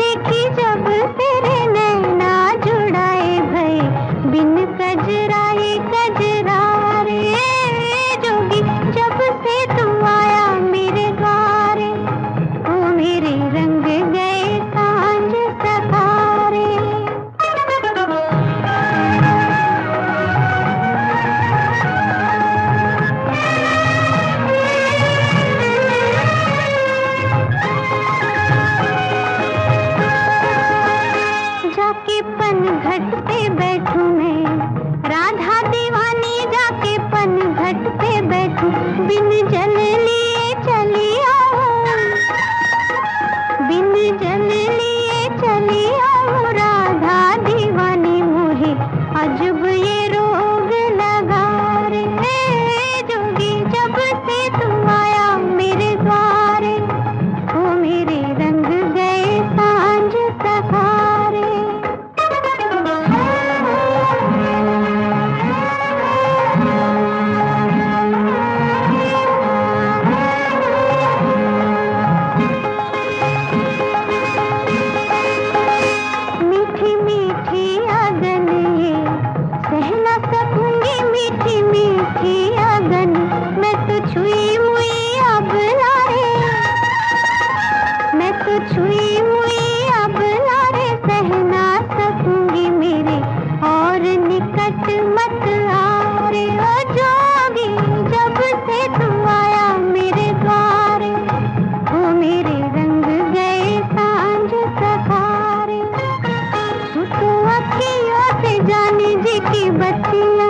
देखी सखारे तू